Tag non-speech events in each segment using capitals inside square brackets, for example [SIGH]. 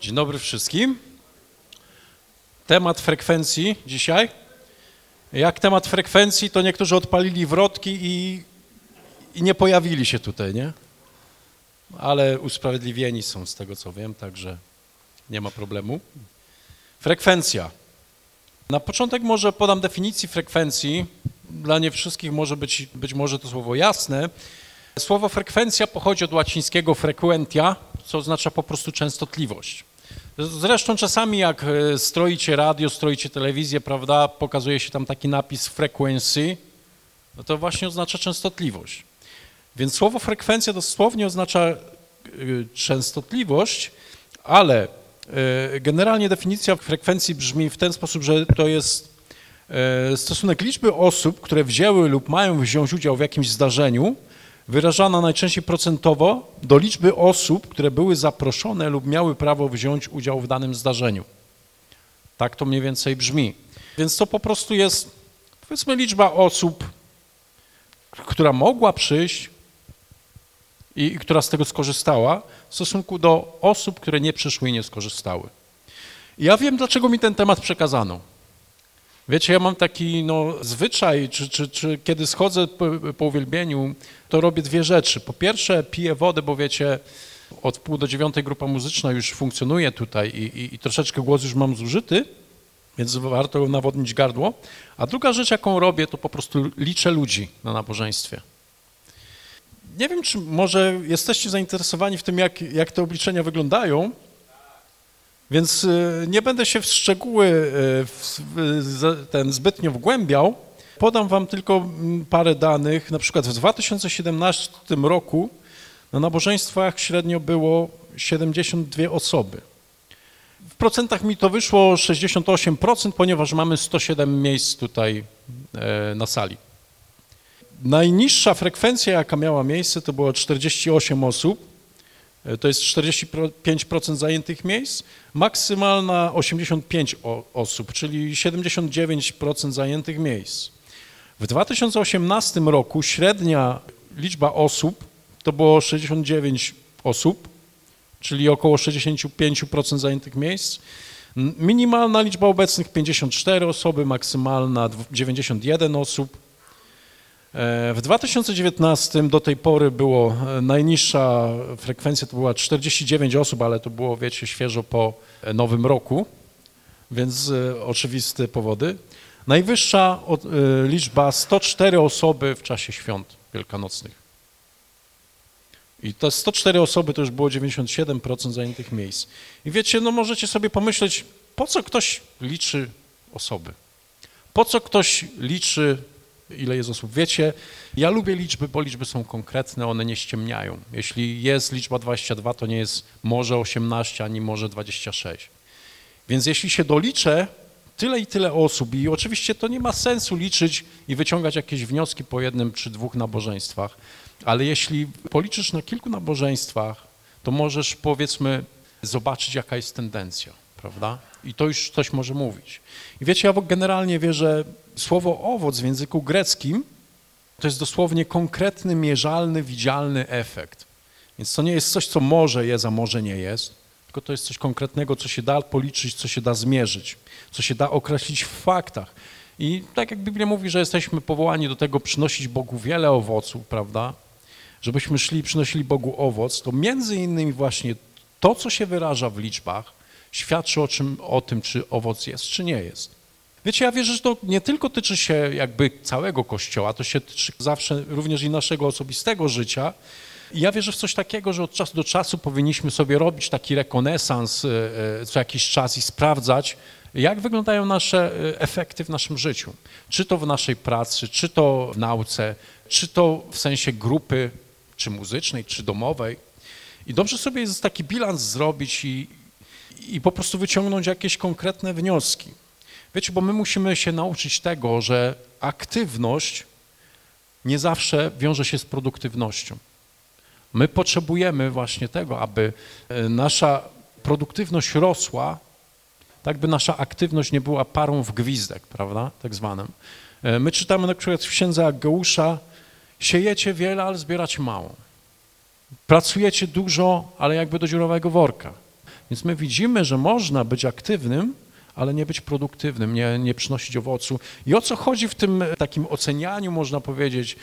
Dzień dobry wszystkim. Temat frekwencji dzisiaj. Jak temat frekwencji, to niektórzy odpalili wrotki i, i nie pojawili się tutaj, nie? Ale usprawiedliwieni są z tego, co wiem, także nie ma problemu. Frekwencja. Na początek może podam definicję frekwencji. Dla nie wszystkich może być, być może to słowo jasne. Słowo frekwencja pochodzi od łacińskiego frequentia, co oznacza po prostu częstotliwość. Zresztą czasami jak e, stroicie radio, stroicie telewizję, prawda, pokazuje się tam taki napis frequency, no to właśnie oznacza częstotliwość. Więc słowo frekwencja dosłownie oznacza e, częstotliwość, ale e, generalnie definicja frekwencji brzmi w ten sposób, że to jest stosunek liczby osób, które wzięły lub mają wziąć udział w jakimś zdarzeniu, wyrażana najczęściej procentowo do liczby osób, które były zaproszone lub miały prawo wziąć udział w danym zdarzeniu. Tak to mniej więcej brzmi. Więc to po prostu jest, powiedzmy, liczba osób, która mogła przyjść i, i która z tego skorzystała, w stosunku do osób, które nie przyszły i nie skorzystały. Ja wiem, dlaczego mi ten temat przekazano. Wiecie, ja mam taki no, zwyczaj, czy, czy, czy kiedy schodzę po, po uwielbieniu, to robię dwie rzeczy. Po pierwsze, piję wodę, bo wiecie, od pół do dziewiątej grupa muzyczna już funkcjonuje tutaj i, i, i troszeczkę głos już mam zużyty, więc warto nawodnić gardło. A druga rzecz, jaką robię, to po prostu liczę ludzi na nabożeństwie. Nie wiem, czy może jesteście zainteresowani w tym, jak, jak te obliczenia wyglądają, więc y, nie będę się w szczegóły y, ten zbytnio wgłębiał. Podam wam tylko mm, parę danych. Na przykład w 2017 roku na nabożeństwach średnio było 72 osoby. W procentach mi to wyszło 68%, ponieważ mamy 107 miejsc tutaj e, na sali. Najniższa frekwencja, jaka miała miejsce, to było 48 osób. E, To jest 45% zajętych miejsc. Maksymalna 85 o, osób, czyli 79% zajętych miejsc. W 2018 roku średnia liczba osób to było 69 osób, czyli około 65% zajętych miejsc. Minimalna liczba obecnych 54 osoby, maksymalna dw- 91 osób. E, W 2019 do tej pory było e, najniższa frekwencja to była 49 osób, ale to było, wiecie, świeżo po e, nowym roku, więc oczywiste powody. Najwyższa liczba 104 osoby w czasie świąt wielkanocnych. I te 104 osoby to już było 97% zajętych miejsc. I wiecie, no możecie sobie pomyśleć, po co ktoś liczy osoby? Po co ktoś liczy, ile jest osób? Wiecie, ja lubię liczby, bo liczby są konkretne, one nie ściemniają. Jeśli jest liczba 22, to nie jest może 18, ani może 26. Więc jeśli się doliczę tyle i tyle osób, i oczywiście to nie ma sensu liczyć i wyciągać jakieś wnioski po jednym czy dwóch nabożeństwach, ale jeśli policzysz na kilku nabożeństwach, to możesz powiedzmy zobaczyć, jaka jest tendencja, prawda? I to już coś może mówić. I wiecie, ja generalnie wierzę, słowo owoc w języku greckim to jest dosłownie konkretny, mierzalny, widzialny efekt. Więc to nie jest coś, co może jest, a może nie jest, tylko to jest coś konkretnego, co się da policzyć, co się da zmierzyć, co się da określić w faktach. I tak jak Biblia mówi, że jesteśmy powołani do tego przynosić Bogu wiele owoców, prawda? Żebyśmy szli przynosili Bogu owoc, to między innymi właśnie to, co się wyraża w liczbach, świadczy o, czym, o tym, czy owoc jest, czy nie jest. Wiecie, ja wierzę, że to nie tylko tyczy się jakby całego Kościoła, to się tyczy zawsze również i naszego osobistego życia. I ja wierzę w coś takiego, że od czasu do czasu powinniśmy sobie robić taki rekonesans e, e, co jakiś czas i sprawdzać, jak wyglądają nasze e, efekty w naszym życiu. Czy to w naszej pracy, czy to w nauce, czy to w sensie grupy, czy muzycznej, czy domowej. I dobrze sobie jest taki bilans zrobić i, i po prostu wyciągnąć jakieś konkretne wnioski. Wiecie, bo my musimy się nauczyć tego, że aktywność nie zawsze wiąże się z produktywnością. My potrzebujemy właśnie tego, aby e, nasza produktywność rosła, tak by nasza aktywność nie była parą w gwizdek, prawda, tak zwanym. E, My czytamy na przykład w księdze Ageusza, siejecie wiele, ale zbieracie mało. Pracujecie dużo, ale jakby do dziurowego worka. Więc my widzimy, że można być aktywnym, ale nie być produktywnym, nie, nie przynosić owocu. I o co chodzi w tym takim ocenianiu, można powiedzieć,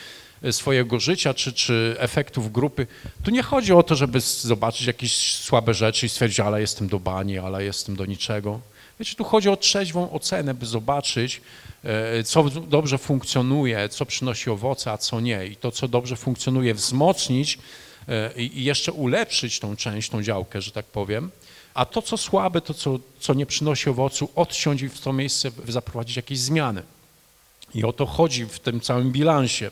swojego życia czy, czy efektów grupy? Tu nie chodzi o to, żeby zobaczyć jakieś słabe rzeczy i stwierdzić, ale jestem do bani, ale jestem do niczego. Wiecie, tu chodzi o trzeźwą ocenę, by zobaczyć, e, co dobrze funkcjonuje, co przynosi owoce, a co nie. I to, co dobrze funkcjonuje, wzmocnić e, i jeszcze ulepszyć tą część, tą działkę, że tak powiem. A to, co słabe, to, co, co nie przynosi owocu, odciąć i w to miejsce zaprowadzić jakieś zmiany. I o to chodzi w tym całym bilansie.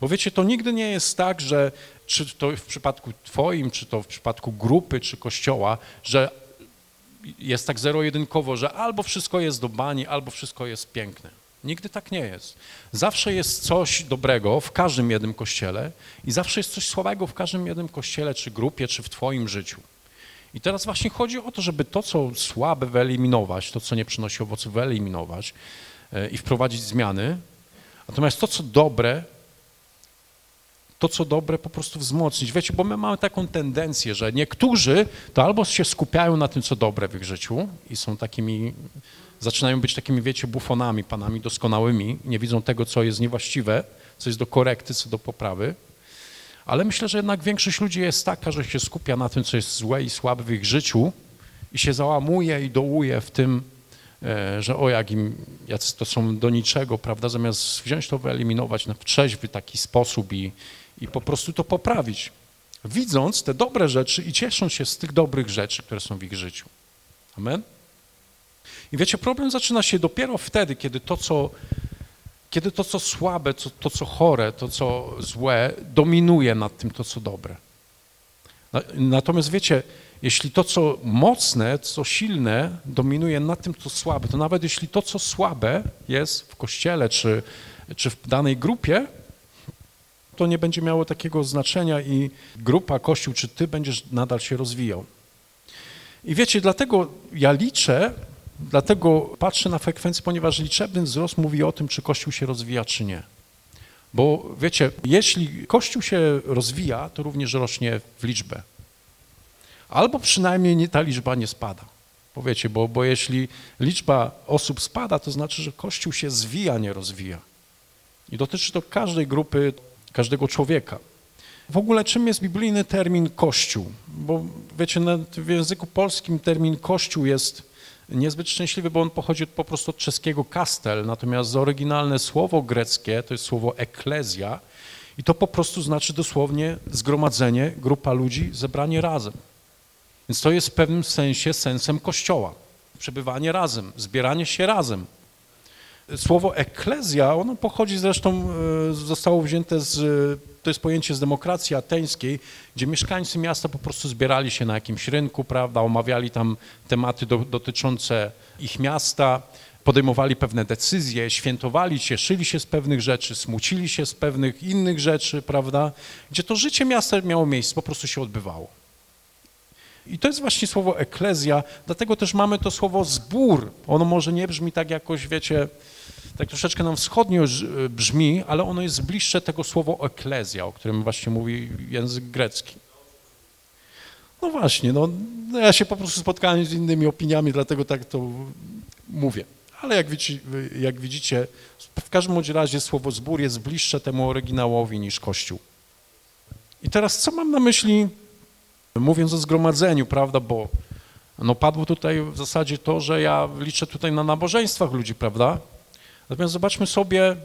Bo wiecie, to nigdy nie jest tak, że czy to w przypadku Twoim, czy to w przypadku grupy, czy kościoła, że jest tak zero-jedynkowo, że albo wszystko jest do bani, albo wszystko jest piękne. Nigdy tak nie jest. Zawsze jest coś dobrego w każdym jednym kościele i zawsze jest coś słabego w każdym jednym kościele, czy grupie, czy w Twoim życiu. I teraz właśnie chodzi o to, żeby to, co słabe wyeliminować, to, co nie przynosi owoców, wyeliminować e, i wprowadzić zmiany. Natomiast to, co dobre, to, co dobre, po prostu wzmocnić. Wiecie, bo my mamy taką tendencję, że niektórzy to albo się skupiają na tym, co dobre w ich życiu i są takimi, zaczynają być takimi, wiecie, bufonami, panami doskonałymi, nie widzą tego, co jest niewłaściwe, co jest do korekty, co do poprawy. Ale myślę, że jednak większość ludzi jest taka, że się skupia na tym, co jest złe i słabe w ich życiu i się załamuje i dołuje w tym, e, że o jak im, jacy to są do niczego, prawda, zamiast wziąć to, wyeliminować w trzeźwy taki sposób i, i po prostu to poprawić, widząc te dobre rzeczy i ciesząc się z tych dobrych rzeczy, które są w ich życiu. Amen? I wiecie, problem zaczyna się dopiero wtedy, kiedy to, co, kiedy to, co słabe, to, to, co chore, to, co złe, dominuje nad tym, to, co dobre. Natomiast wiecie, jeśli to, co mocne, co silne, dominuje nad tym, co słabe, to nawet jeśli to, co słabe jest w kościele czy, czy w danej grupie, to nie będzie miało takiego znaczenia i grupa, kościół czy ty będziesz nadal się rozwijał. I wiecie, dlatego ja liczę, dlatego patrzę na frekwencję, ponieważ liczebny wzrost mówi o tym, czy kościół się rozwija, czy nie. Bo wiecie, jeśli kościół się rozwija, to również rośnie w liczbę. Albo przynajmniej nie, ta liczba nie spada. Powiecie, bo, bo jeśli liczba osób spada, to znaczy, że kościół się zwija, nie rozwija. I dotyczy to każdej grupy każdego człowieka. W ogóle czym jest biblijny termin Kościół? Bo wiecie, w języku polskim termin Kościół jest niezbyt szczęśliwy, bo on pochodzi po prostu od czeskiego kastel, natomiast oryginalne słowo greckie to jest słowo eklezja i to po prostu znaczy dosłownie zgromadzenie, grupa ludzi, zebranie razem. Więc to jest w pewnym sensie sensem Kościoła. Przebywanie razem, zbieranie się razem. Słowo eklezja, ono pochodzi zresztą, e, zostało wzięte z, to jest pojęcie z demokracji ateńskiej, gdzie mieszkańcy miasta po prostu zbierali się na jakimś rynku, prawda, omawiali tam tematy do, dotyczące ich miasta, podejmowali pewne decyzje, świętowali, cieszyli się z pewnych rzeczy, smucili się z pewnych innych rzeczy, prawda, gdzie to życie miasta miało miejsce, po prostu się odbywało. I to jest właśnie słowo eklezja, dlatego też mamy to słowo zbór. Ono może nie brzmi tak jakoś, wiecie, tak troszeczkę nam wschodnio brzmi, ale ono jest bliższe tego słowo eklezja, o którym właśnie mówi język grecki. No właśnie, no, no ja się po prostu spotkałem z innymi opiniami, dlatego tak to mówię. Ale jak widzicie, jak widzicie w każdym razie słowo zbór jest bliższe temu oryginałowi niż Kościół. I teraz co mam na myśli, mówiąc o zgromadzeniu, prawda, bo no padło tutaj w zasadzie to, że ja liczę tutaj na nabożeństwach ludzi, prawda? Natomiast zobaczmy sobie,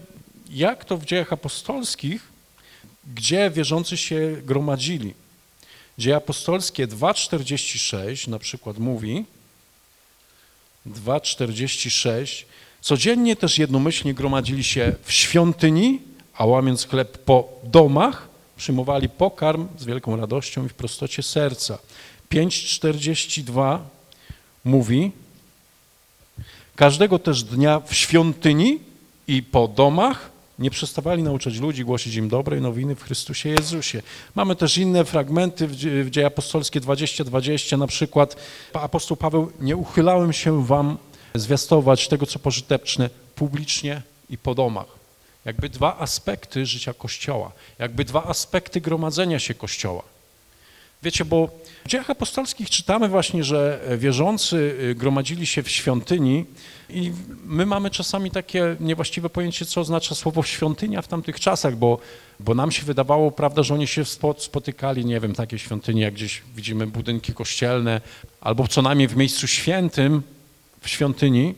jak to w dziejach apostolskich, gdzie wierzący się gromadzili. Dzieje apostolskie 2,46 na przykład mówi, 2,46, codziennie też jednomyślnie gromadzili się w świątyni, a łamiąc chleb po domach, przyjmowali pokarm z wielką radością i w prostocie serca. 5,42 mówi, Każdego też dnia w świątyni i po domach nie przestawali nauczać ludzi, głosić im dobrej nowiny w Chrystusie Jezusie. Mamy też inne fragmenty w Dzieje Apostolskie 20-20, na przykład apostoł Paweł, nie uchylałem się wam zwiastować tego, co pożyteczne publicznie i po domach. Jakby dwa aspekty życia Kościoła, jakby dwa aspekty gromadzenia się Kościoła. Wiecie, bo w dziejach apostolskich czytamy właśnie, że wierzący y, gromadzili się w świątyni i my mamy czasami takie niewłaściwe pojęcie, co oznacza słowo świątynia w tamtych czasach, bo, bo nam się wydawało, prawda, że oni się spo- spotykali, nie wiem, takie świątynie, jak gdzieś widzimy budynki kościelne, albo co najmniej w miejscu świętym w świątyni,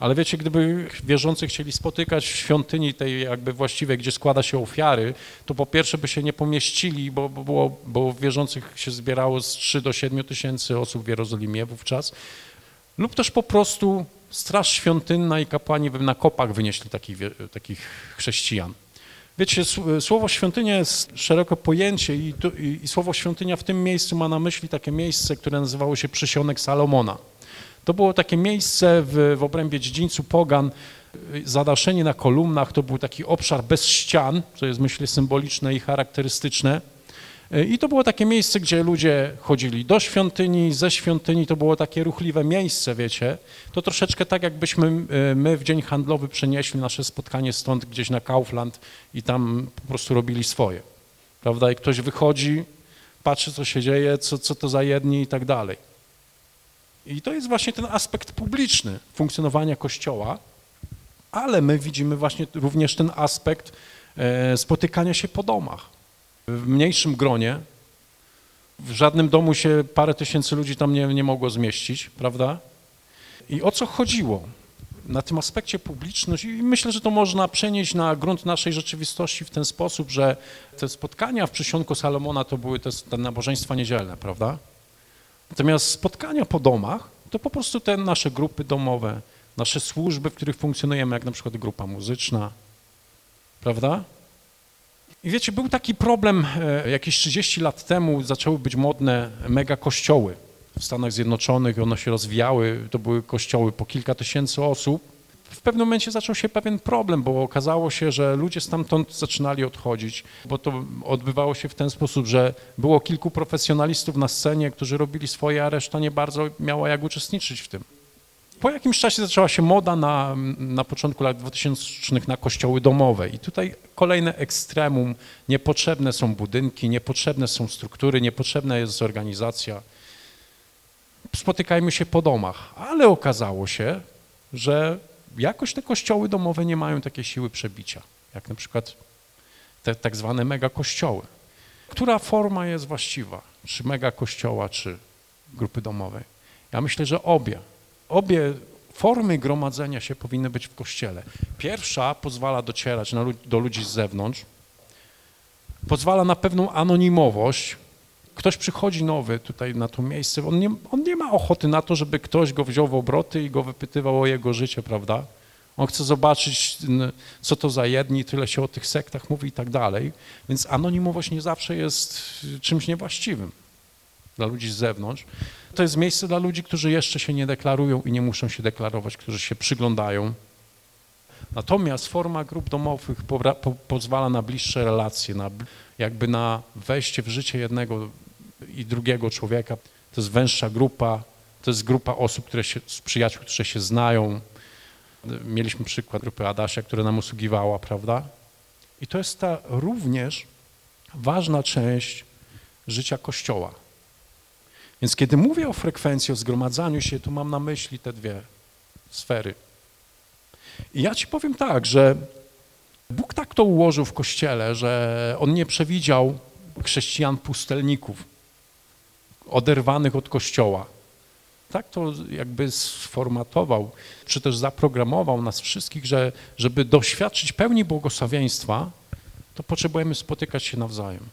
ale wiecie, gdyby wierzący chcieli spotykać w świątyni tej jakby właściwej, gdzie składa się ofiary, to po pierwsze by się nie pomieścili, bo, bo, było, bo wierzących się zbierało z 3 do 7 tysięcy osób w Jerozolimie wówczas, lub też po prostu straż świątynna i kapłani na kopach wynieśli takich, takich chrześcijan. Wiecie, słowo świątynia jest szerokie pojęcie i, tu, i, i słowo świątynia w tym miejscu ma na myśli takie miejsce, które nazywało się Przysionek Salomona. To było takie miejsce w, w obrębie dziedzińcu Pogan, zadaszenie na kolumnach, to był taki obszar bez ścian, co jest myślę symboliczne i charakterystyczne. I to było takie miejsce, gdzie ludzie chodzili do świątyni, ze świątyni, to było takie ruchliwe miejsce, wiecie. To troszeczkę tak, jakbyśmy y, my w dzień handlowy przenieśli nasze spotkanie stąd gdzieś na Kaufland i tam po prostu robili swoje. Prawda? I ktoś wychodzi, patrzy, co się dzieje, co, co to za jedni i tak dalej. I to jest właśnie ten aspekt publiczny funkcjonowania Kościoła, ale my widzimy właśnie również ten aspekt e, spotykania się po domach. W mniejszym gronie, w żadnym domu się parę tysięcy ludzi tam nie, nie mogło zmieścić, prawda? I o co chodziło na tym aspekcie publiczności? I myślę, że to można przenieść na grunt naszej rzeczywistości w ten sposób, że te spotkania w przysionku Salomona to były te, te nabożeństwa niedzielne, prawda? Natomiast spotkania po domach to po prostu te nasze grupy domowe, nasze służby, w których funkcjonujemy, jak na przykład grupa muzyczna, prawda? I wiecie, był taki problem e, jakieś 30 lat temu, zaczęły być modne mega kościoły w Stanach Zjednoczonych, one się rozwijały, to były kościoły po kilka tysięcy osób. W pewnym momencie zaczął się pewien problem, bo okazało się, że ludzie stamtąd zaczynali odchodzić, bo to odbywało się w ten sposób, że było kilku profesjonalistów na scenie, którzy robili swoje, a reszta nie bardzo miała jak uczestniczyć w tym. Po jakimś czasie zaczęła się moda na, na początku lat 2000 na kościoły domowe i tutaj kolejne ekstremum, niepotrzebne są budynki, niepotrzebne są struktury, niepotrzebna jest organizacja. Spotykajmy się po domach, ale okazało się, że jakoś te kościoły domowe nie mają takiej siły przebicia, jak na przykład te tak zwane mega kościoły. Która forma jest właściwa? Czy mega kościoła, czy grupy domowej? Ja myślę, że obie. Obie formy gromadzenia się powinny być w kościele. Pierwsza pozwala docierać na, do ludzi z zewnątrz, pozwala na pewną anonimowość. Ktoś przychodzi nowy tutaj na to miejsce, on nie, on nie ma ochoty na to, żeby ktoś go wziął w obroty i go wypytywał o jego życie, prawda? On chce zobaczyć, co to za jedni, tyle się o tych sektach mówi i tak dalej. Więc anonimowość nie zawsze jest czymś niewłaściwym dla ludzi z zewnątrz. To jest miejsce dla ludzi, którzy jeszcze się nie deklarują i nie muszą się deklarować, którzy się przyglądają. Natomiast forma grup domowych pozwala na bliższe relacje, na, jakby na wejście w życie jednego i drugiego człowieka. To jest węższa grupa, to jest grupa osób, które się, z przyjaciół, które się znają. Mieliśmy przykład grupy Adasia, która nam usługiwała, prawda? I to jest ta również ważna część życia Kościoła. Więc kiedy mówię o frekwencji, o zgromadzaniu się, to mam na myśli te dwie sfery. I ja ci powiem tak, że Bóg tak to ułożył w Kościele, że On nie przewidział chrześcijan pustelników, oderwanych od Kościoła. Tak to jakby sformatował, czy też zaprogramował nas wszystkich, że żeby doświadczyć pełni błogosławieństwa, to potrzebujemy spotykać się nawzajem.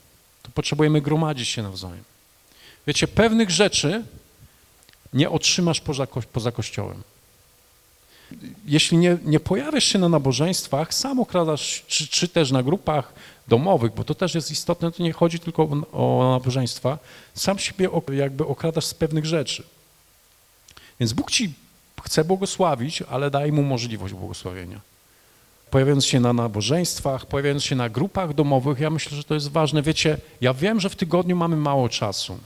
To potrzebujemy gromadzić się nawzajem. Wiecie, pewnych rzeczy nie otrzymasz poza, poza Kościołem. Jeśli nie, nie pojawiasz się na nabożeństwach, sam okradasz, czy, czy też na grupach domowych, bo to też jest istotne, to nie chodzi tylko o, nabożeństwa, sam siebie jakby okradasz z pewnych rzeczy. Więc Bóg ci chce błogosławić, ale daj mu możliwość błogosławienia. Pojawiając się na nabożeństwach, pojawiając się na grupach domowych, ja myślę, że to jest ważne. Wiecie, ja wiem, że w tygodniu mamy mało czasu,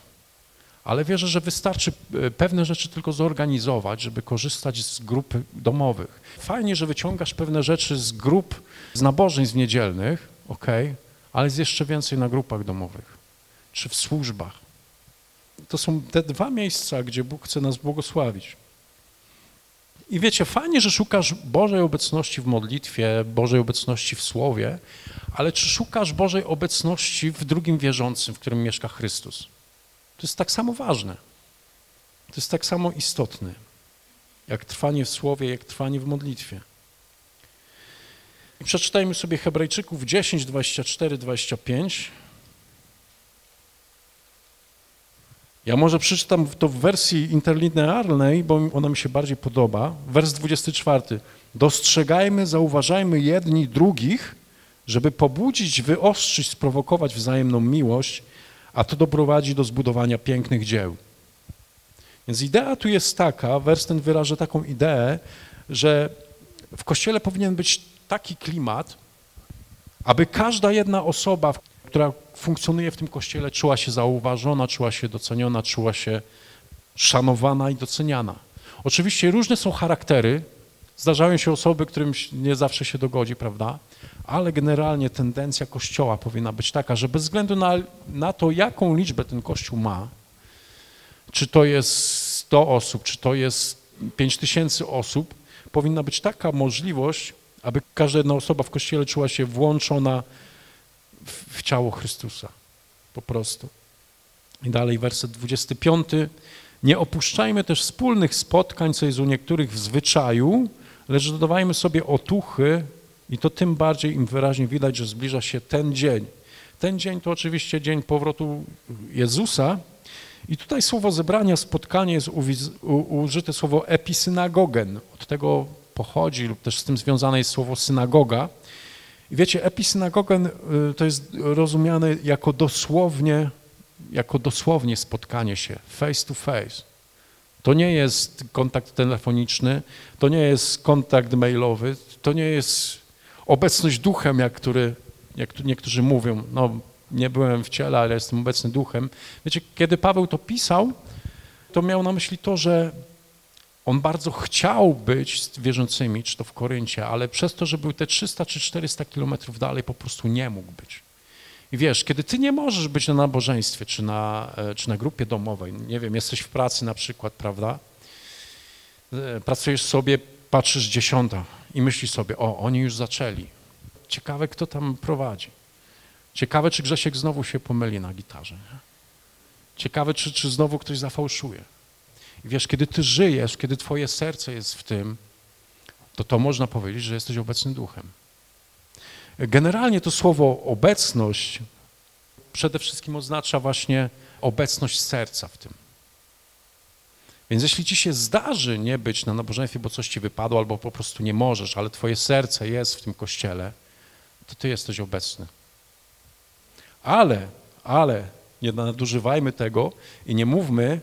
ale wierzę, że wystarczy e, pewne rzeczy tylko zorganizować, żeby korzystać z grup domowych. Fajnie, że wyciągasz pewne rzeczy z grup, z nabożeństw niedzielnych, ok, ale jest jeszcze więcej na grupach domowych, czy w służbach. To są te dwa miejsca, gdzie Bóg chce nas błogosławić. I wiecie, fajnie, że szukasz Bożej obecności w modlitwie, Bożej obecności w Słowie, ale czy szukasz Bożej obecności w drugim wierzącym, w którym mieszka Chrystus? To jest tak samo ważne. To jest tak samo istotne, jak trwanie w Słowie, jak trwanie w modlitwie. I przeczytajmy sobie Hebrajczyków 10, 24, 25. Ja może przeczytam to w wersji interlinearnej, bo ona mi się bardziej podoba. Wers 24. Dostrzegajmy, zauważajmy jedni drugich, żeby pobudzić, wyostrzyć, sprowokować wzajemną miłość, a to doprowadzi do zbudowania pięknych dzieł. Więc idea tu jest taka, wers ten wyraża taką ideę, że w Kościele powinien być taki klimat, aby każda jedna osoba, która funkcjonuje w tym Kościele, czuła się zauważona, czuła się doceniona, czuła się szanowana i doceniana. Oczywiście różne są charaktery, zdarzają się osoby, którym nie zawsze się dogodzi, prawda? Ale generalnie tendencja Kościoła powinna być taka, że bez względu na, na to, jaką liczbę ten Kościół ma, czy to jest 100 osób, czy to jest 5 tysięcy osób, powinna być taka możliwość, aby każda jedna osoba w Kościele czuła się włączona w, w ciało Chrystusa. Po prostu. I dalej werset 25. Nie opuszczajmy też wspólnych spotkań, co jest u niektórych w zwyczaju, lecz dodawajmy sobie otuchy i to tym bardziej im wyraźnie widać, że zbliża się ten dzień. Ten dzień to oczywiście dzień powrotu Jezusa, i tutaj słowo zebrania, spotkanie jest użyte słowo episynagogen. Od tego pochodzi lub też z tym związane jest słowo synagoga. I wiecie, episynagogen y, to jest rozumiane jako dosłownie, jako dosłownie spotkanie się, face to face. To nie jest kontakt telefoniczny, to nie jest kontakt mailowy, to nie jest obecność duchem, jak, który, jak niektórzy mówią, no nie byłem w ciele, ale jestem obecny duchem. Wiecie, kiedy Paweł to pisał, to miał na myśli to, że on bardzo chciał być z wierzącymi, czy to w Koryncie, ale przez to, że był te 300 czy 400 kilometrów dalej, po prostu nie mógł być. I wiesz, kiedy ty nie możesz być na nabożeństwie, czy na, e, czy na grupie domowej, nie wiem, jesteś w pracy na przykład, prawda? E, pracujesz sobie, patrzysz dziesiąta i myślisz sobie, o, oni już zaczęli. Ciekawe, kto tam prowadzi. Ciekawe, czy Grzesiek znowu się pomyli na gitarze. Nie? Ciekawe, czy, czy znowu ktoś zafałszuje. I wiesz, kiedy ty żyjesz, kiedy twoje serce jest w tym, to to można powiedzieć, że jesteś obecnym duchem. Generalnie to słowo obecność przede wszystkim oznacza właśnie obecność serca w tym. Więc jeśli ci się zdarzy nie być na nabożeństwie, bo coś ci wypadło, albo po prostu nie możesz, ale twoje serce jest w tym kościele, to ty jesteś obecny. Ale, ale nie nadużywajmy tego i nie mówmy,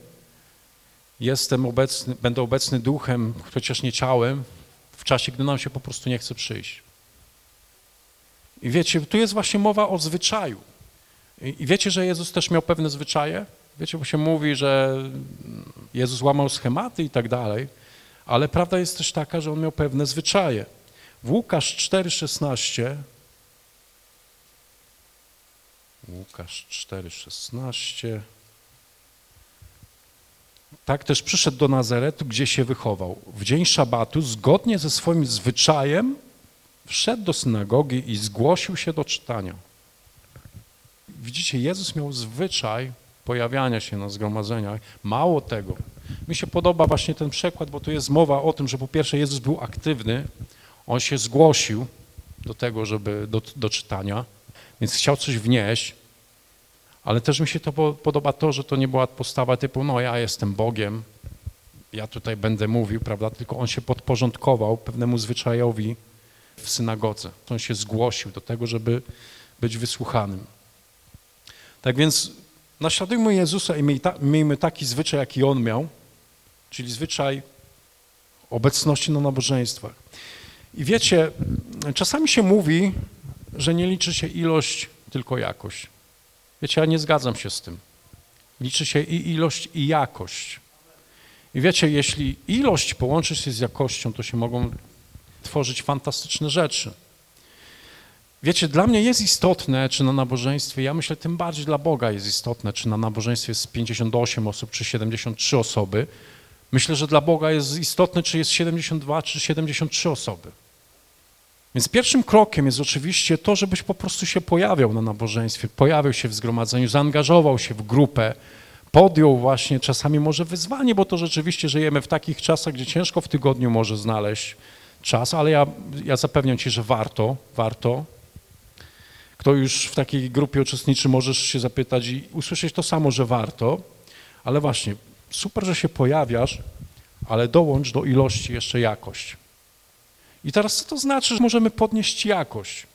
jestem obecny, będę obecny duchem, chociaż nie ciałem, w czasie, gdy nam się po prostu nie chce przyjść. I wiecie, tu jest właśnie mowa o zwyczaju. I wiecie, że Jezus też miał pewne zwyczaje? Wiecie, bo się mówi, że Jezus łamał schematy i tak dalej, ale prawda jest też taka, że On miał pewne zwyczaje. W Łukasz 4,16 Łukasz 4,16. Tak też przyszedł do Nazaretu, gdzie się wychował. W dzień szabatu, zgodnie ze swoim zwyczajem, wszedł do synagogi i zgłosił się do czytania. Widzicie, Jezus miał zwyczaj pojawiania się na zgromadzeniach. Mało tego. Mi się podoba właśnie ten przekład, bo tu jest mowa o tym, że po pierwsze Jezus był aktywny, on się zgłosił do tego, żeby do, do czytania, więc chciał coś wnieść, ale też mi się to podoba to, że to nie była postawa typu, no ja jestem Bogiem, ja tutaj będę mówił, prawda, tylko on się podporządkował pewnemu zwyczajowi w synagodze. On się zgłosił do tego, żeby być wysłuchanym. Tak więc naśladujmy Jezusa i miejmy taki zwyczaj, jaki On miał, czyli zwyczaj obecności na nabożeństwach. I wiecie, czasami się mówi, że nie liczy się ilość, tylko jakość. Wiecie, ja nie zgadzam się z tym. Liczy się i ilość, i jakość. I wiecie, jeśli ilość połączy się z jakością, to się mogą tworzyć fantastyczne rzeczy. Wiecie, dla mnie jest istotne, czy na nabożeństwie, ja myślę, tym bardziej dla Boga jest istotne, czy na nabożeństwie jest 58 osób, czy 73 osoby. Myślę, że dla Boga jest istotne, czy jest 72, czy 73 osoby. Więc pierwszym krokiem jest oczywiście to, żebyś po prostu się pojawiał na nabożeństwie, pojawił się w zgromadzeniu, zaangażował się w grupę, podjął właśnie czasami może wyzwanie, bo to rzeczywiście żyjemy w takich czasach, gdzie ciężko w tygodniu może znaleźć czas, ale ja, ja zapewniam Ci, że warto, warto. Kto już w takiej grupie uczestniczy, możesz się zapytać i usłyszeć to samo, że warto, ale właśnie, super, że się pojawiasz, ale dołącz do ilości jeszcze jakość. I teraz co to znaczy, że możemy podnieść jakość?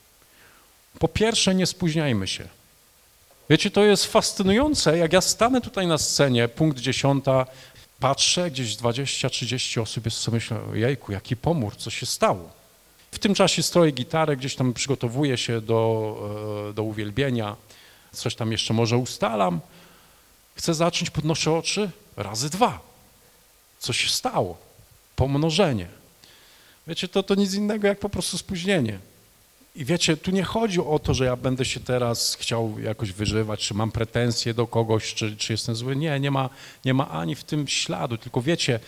Po pierwsze, nie spóźniajmy się. Wiecie, to jest fascynujące, jak ja stanę tutaj na scenie, punkt dziesiąta, patrzę, gdzieś 20-30 osób jest, co myślę, jejku, jaki pomór, co się stało? W tym czasie stroję gitarę, gdzieś tam przygotowuję się do, e, do uwielbienia, coś tam jeszcze może ustalam. Chcę zacząć, podnoszę oczy, razy dwa. Co się stało? Pomnożenie. Wiecie, to, to nic innego jak po prostu spóźnienie. I wiecie, tu nie chodzi o to, że ja będę się teraz chciał jakoś wyżywać, czy mam pretensje do kogoś, czy, czy jestem zły. Nie, nie ma, nie ma ani w tym śladu, tylko wiecie,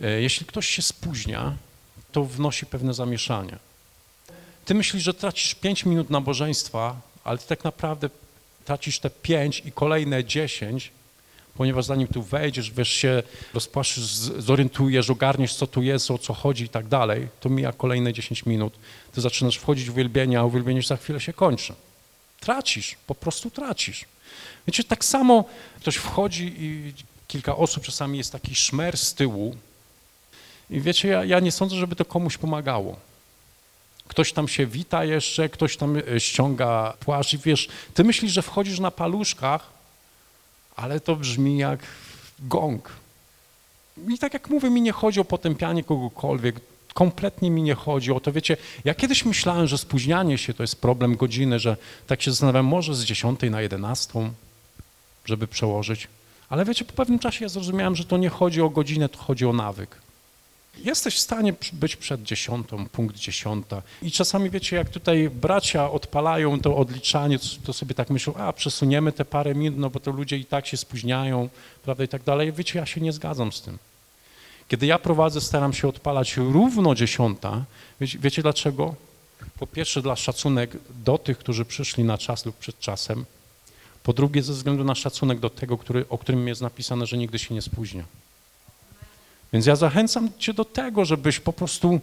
e, jeśli ktoś się spóźnia, to wnosi pewne zamieszanie. Ty myślisz, że tracisz 5 minut nabożeństwa, ale ty tak naprawdę tracisz te 5 i kolejne 10, ponieważ zanim tu wejdziesz, wiesz, się rozpłaszczysz, zorientujesz, ogarniesz, co tu jest, o co chodzi i tak dalej, to mija kolejne 10 minut. Ty zaczynasz wchodzić w uwielbienie, a uwielbienie za chwilę się kończy. Tracisz, po prostu tracisz. Wiecie, tak samo ktoś wchodzi i kilka osób, czasami jest taki szmer z tyłu i wiecie, ja, ja nie sądzę, żeby to komuś pomagało. Ktoś tam się wita jeszcze, ktoś tam e, ściąga płaszcz i wiesz, ty myślisz, że wchodzisz na paluszkach, ale to brzmi jak gong. I tak jak mówię, mi nie chodzi o potępianie kogokolwiek, kompletnie mi nie chodzi o to. Wiecie, ja kiedyś myślałem, że spóźnianie się to jest problem godziny, że tak się zastanawiam, może z 10 na 11, żeby przełożyć. Ale wiecie, po pewnym czasie ja zrozumiałem, że to nie chodzi o godzinę, to chodzi o nawyk. Jesteś w stanie być przed dziesiątą, punkt dziesiąta. I czasami wiecie, jak tutaj bracia odpalają to odliczanie, to sobie tak myślą, a przesuniemy te parę minut, no bo to ludzie i tak się spóźniają, prawda, i tak dalej. Wiecie, ja się nie zgadzam z tym. Kiedy ja prowadzę, staram się odpalać równo dziesiąta. Wiecie, wiecie dlaczego? Po pierwsze dla szacunek do tych, którzy przyszli na czas lub przed czasem. Po drugie ze względu na szacunek do tego, który, o którym jest napisane, że nigdy się nie spóźnia. Więc ja zachęcam cię do tego, żebyś po prostu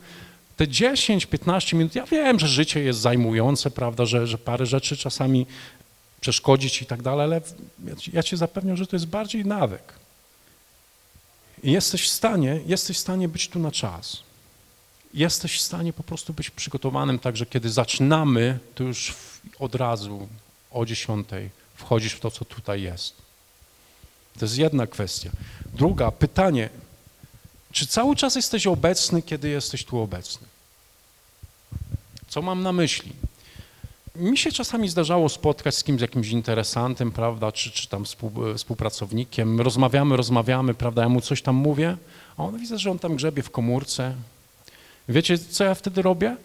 te 10-15 minut, ja wiem, że życie jest zajmujące, prawda, że, że parę rzeczy czasami przeszkodzić i tak dalej, ale ja cię zapewniam, że to jest bardziej nawyk. I jesteś w stanie, jesteś w stanie być tu na czas. Jesteś w stanie po prostu być przygotowanym tak, że kiedy zaczynamy, to już od razu o 10 wchodzisz w to, co tutaj jest. To jest jedna kwestia. Druga, pytanie, czy cały czas jesteś obecny, kiedy jesteś tu obecny? Co mam na myśli? Mi się czasami zdarzało spotkać z kimś, jakimś interesantem, prawda, czy, czy tam współpracownikiem. Rozmawiamy, rozmawiamy, prawda, ja mu coś tam mówię, a on widzę, że on tam grzebie w komórce. Wiecie, co ja wtedy robię?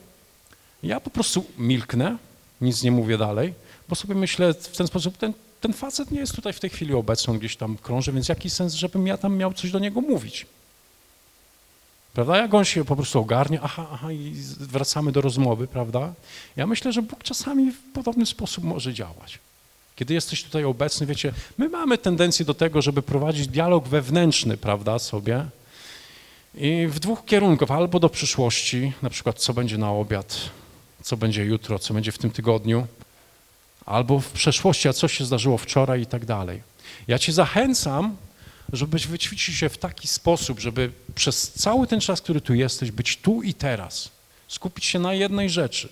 Ja po prostu milknę, nic nie mówię dalej, bo sobie myślę w ten sposób, ten, ten facet nie jest tutaj w tej chwili obecny, on gdzieś tam krąży, więc jaki sens, żebym ja tam miał coś do niego mówić? Prawda? Jak on się po prostu ogarnie, aha, aha, i wracamy do rozmowy, prawda? Ja myślę, że Bóg czasami w podobny sposób może działać. Kiedy jesteś tutaj obecny, wiecie, my mamy tendencję do tego, żeby prowadzić dialog wewnętrzny, prawda, sobie. I w dwóch kierunkach, albo do przyszłości, na przykład co będzie na obiad, co będzie jutro, co będzie w tym tygodniu, albo w przeszłości, a co się zdarzyło wczoraj i tak dalej. Ja cię zachęcam, żebyś wyćwiczył się w taki sposób, żeby przez cały ten czas, który tu jesteś, być tu i teraz, skupić się na jednej rzeczy.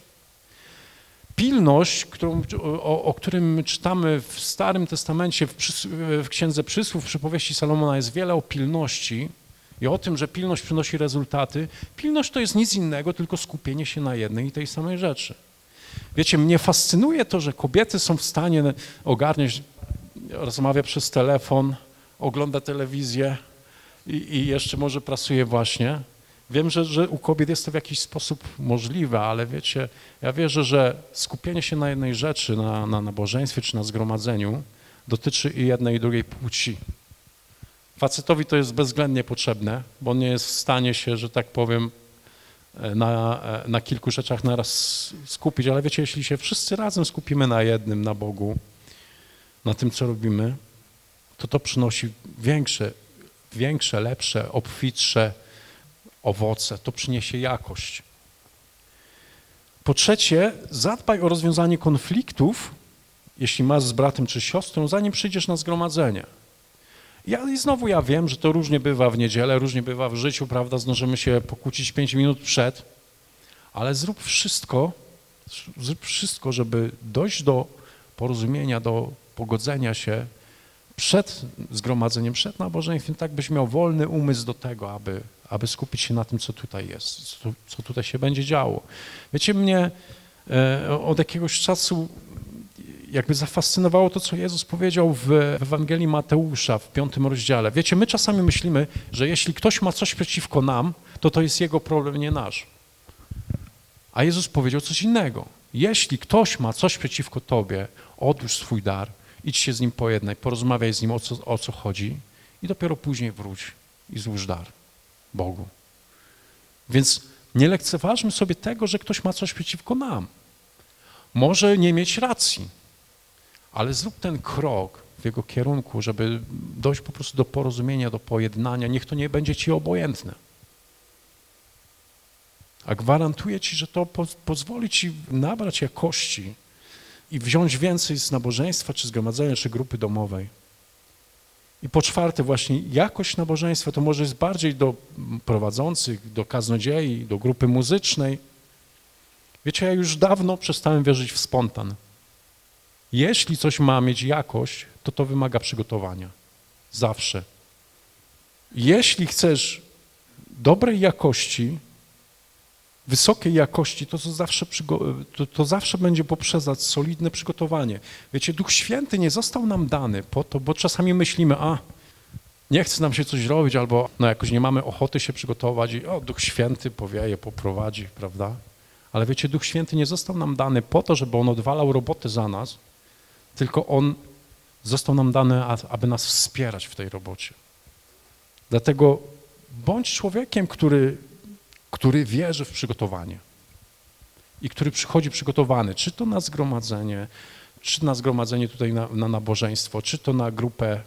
Pilność, którą, o, o którym czytamy w Starym Testamencie, w, w Księdze Przysłów, w przypowieści Salomona jest wiele o pilności i o tym, że pilność przynosi rezultaty. Pilność to jest nic innego, tylko skupienie się na jednej i tej samej rzeczy. Wiecie, mnie fascynuje to, że kobiety są w stanie ogarniać, rozmawia przez telefon, ogląda telewizję i, i jeszcze może pracuje właśnie. Wiem, że, że u kobiet jest to w jakiś sposób możliwe, ale wiecie, ja wierzę, że skupienie się na jednej rzeczy, na, na nabożeństwie czy na zgromadzeniu, dotyczy i jednej i drugiej płci. Facetowi to jest bezwzględnie potrzebne, bo on nie jest w stanie się, że tak powiem, e, na, e, na kilku rzeczach naraz skupić, ale wiecie, jeśli się wszyscy razem skupimy na jednym, na Bogu, na tym, co robimy, to to przynosi większe, większe, lepsze, obfitsze owoce, to przyniesie jakość. Po trzecie, zadbaj o rozwiązanie konfliktów, jeśli masz z bratem czy siostrą, zanim przyjdziesz na zgromadzenie. Ja, I znowu ja wiem, że to różnie bywa w niedzielę, różnie bywa w życiu, prawda, zdążymy się pokłócić pięć minut przed, ale zrób wszystko, zrób wszystko, żeby dojść do porozumienia, do pogodzenia się przed zgromadzeniem, przed nabożeństwem, tak byś miał wolny umysł do tego, aby, aby skupić się na tym, co tutaj jest, co, co tutaj się będzie działo. Wiecie, mnie e, od jakiegoś czasu jakby zafascynowało to, co Jezus powiedział w, w Ewangelii Mateusza w piątym rozdziale. Wiecie, my czasami myślimy, że jeśli ktoś ma coś przeciwko nam, to to jest jego problem, nie nasz. A Jezus powiedział coś innego. Jeśli ktoś ma coś przeciwko tobie, odłóż swój dar, idź się z nim pojednaj, porozmawiaj z nim o co, o co chodzi i dopiero później wróć i złóż dar Bogu. Więc nie lekceważmy sobie tego, że ktoś ma coś przeciwko nam. Może nie mieć racji, ale zrób ten krok w jego kierunku, żeby dojść po prostu do porozumienia, do pojednania. Niech to nie będzie ci obojętne. A gwarantuję ci, że to po, pozwoli ci nabrać jakości i wziąć więcej z nabożeństwa, czy zgromadzenia, czy grupy domowej. I po czwarte właśnie jakość nabożeństwa to może jest bardziej do prowadzących, do kaznodziei, do grupy muzycznej. Wiecie, ja już dawno przestałem wierzyć w spontan. Jeśli coś ma mieć jakość, to to wymaga przygotowania. Zawsze. Jeśli chcesz dobrej jakości, wysokiej jakości, to, to, zawsze, to, to zawsze będzie poprzedzać solidne przygotowanie. Wiecie, Duch Święty nie został nam dany po to, bo czasami myślimy, a nie chce nam się coś robić, albo no jakoś nie mamy ochoty się przygotować i o, Duch Święty powieje, poprowadzi, prawda? Ale wiecie, Duch Święty nie został nam dany po to, żeby On odwalał robotę za nas, tylko On został nam dany, aby nas wspierać w tej robocie. Dlatego bądź człowiekiem, który który wierzy w przygotowanie i który przychodzi przygotowany, czy to na zgromadzenie, czy na zgromadzenie tutaj na, na nabożeństwo, czy to na grupę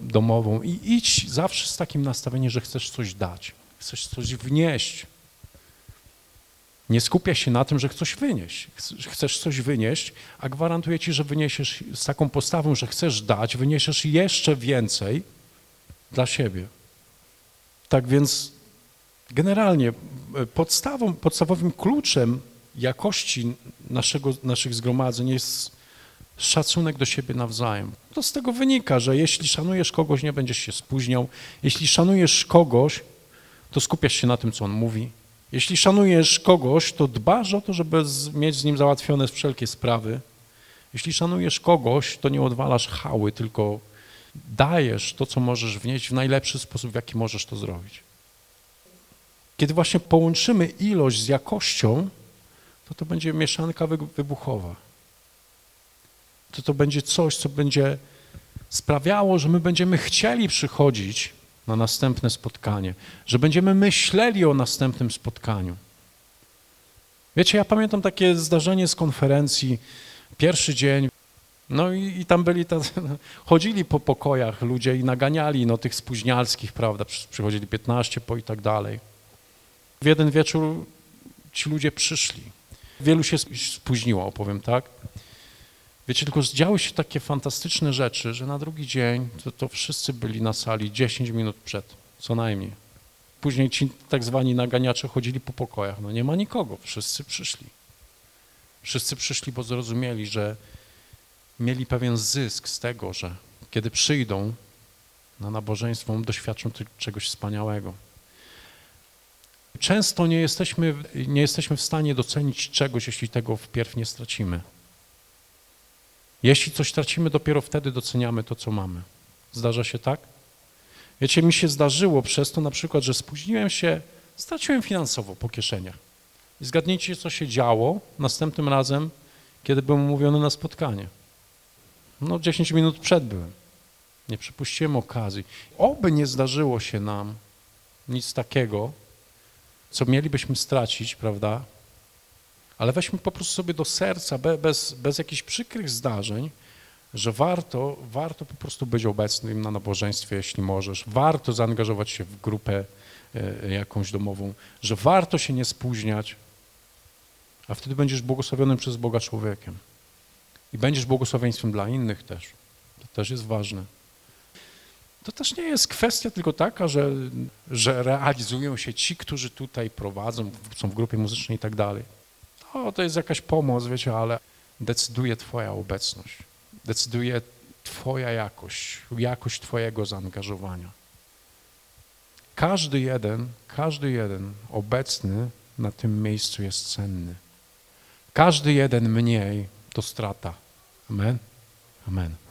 domową i idź zawsze z takim nastawieniem, że chcesz coś dać, chcesz coś wnieść. Nie skupia się na tym, że chcesz wynieść, chcesz coś wynieść, a gwarantuję ci, że wyniesiesz z taką postawą, że chcesz dać, wyniesiesz jeszcze więcej dla siebie. Tak więc Generalnie e, podstawą, podstawowym kluczem jakości naszego, naszych zgromadzeń jest szacunek do siebie nawzajem. To z tego wynika, że jeśli szanujesz kogoś, nie będziesz się spóźniał. Jeśli szanujesz kogoś, to skupiasz się na tym, co on mówi. Jeśli szanujesz kogoś, to dbasz o to, żeby mieć z nim załatwione wszelkie sprawy. Jeśli szanujesz kogoś, to nie odwalasz hały, tylko dajesz to, co możesz wnieść w najlepszy sposób, w jaki możesz to zrobić. Kiedy właśnie połączymy ilość z jakością, to to będzie mieszanka wybuchowa. To to będzie coś, co będzie sprawiało, że my będziemy chcieli przychodzić na następne spotkanie, że będziemy myśleli o następnym spotkaniu. Wiecie, ja pamiętam takie zdarzenie z konferencji, pierwszy dzień, no i, i tam byli, [LAUGHS] chodzili po pokojach ludzie i naganiali no, tych spóźnialskich, prawda, przychodzili 15 po i tak dalej. W jeden wieczór ci ludzie przyszli. Wielu się spóźniło, opowiem tak. Wiecie, tylko działy się takie fantastyczne rzeczy, że na drugi dzień to, to wszyscy byli na sali 10 minut przed, co najmniej. Później ci tak zwani naganiacze chodzili po pokojach. No nie ma nikogo, wszyscy przyszli. Wszyscy przyszli, bo zrozumieli, że mieli pewien zysk z tego, że kiedy przyjdą na nabożeństwo, doświadczą czegoś wspaniałego. Często nie jesteśmy, nie jesteśmy w stanie docenić czegoś, jeśli tego wpierw nie stracimy. Jeśli coś tracimy, dopiero wtedy doceniamy to, co mamy. Zdarza się tak? Wiecie, mi się zdarzyło przez to na przykład, że spóźniłem się straciłem finansowo po kieszeniach. I zgadnijcie, co się działo następnym razem, kiedy byłem umówiony na spotkanie. No 10 minut przed byłem. Nie przypuściłem okazji. Oby nie zdarzyło się nam nic takiego, co mielibyśmy stracić, prawda? Ale weźmy po prostu sobie do serca, be- bez, bez jakichś przykrych zdarzeń, że warto, warto po prostu być obecnym na nabożeństwie, jeśli możesz. Warto zaangażować się w grupę e, jakąś domową, że warto się nie spóźniać, a wtedy będziesz błogosławionym przez Boga człowiekiem. I będziesz błogosławieństwem dla innych też. To też jest ważne. To też nie jest kwestia tylko taka, że, że realizują się ci, którzy tutaj prowadzą, są w grupie muzycznej i tak dalej. O, to jest jakaś pomoc, wiecie, ale decyduje Twoja obecność. Decyduje Twoja jakość, jakość Twojego zaangażowania. Każdy jeden, każdy jeden obecny na tym miejscu jest cenny. Każdy jeden mniej to strata. Amen? Amen.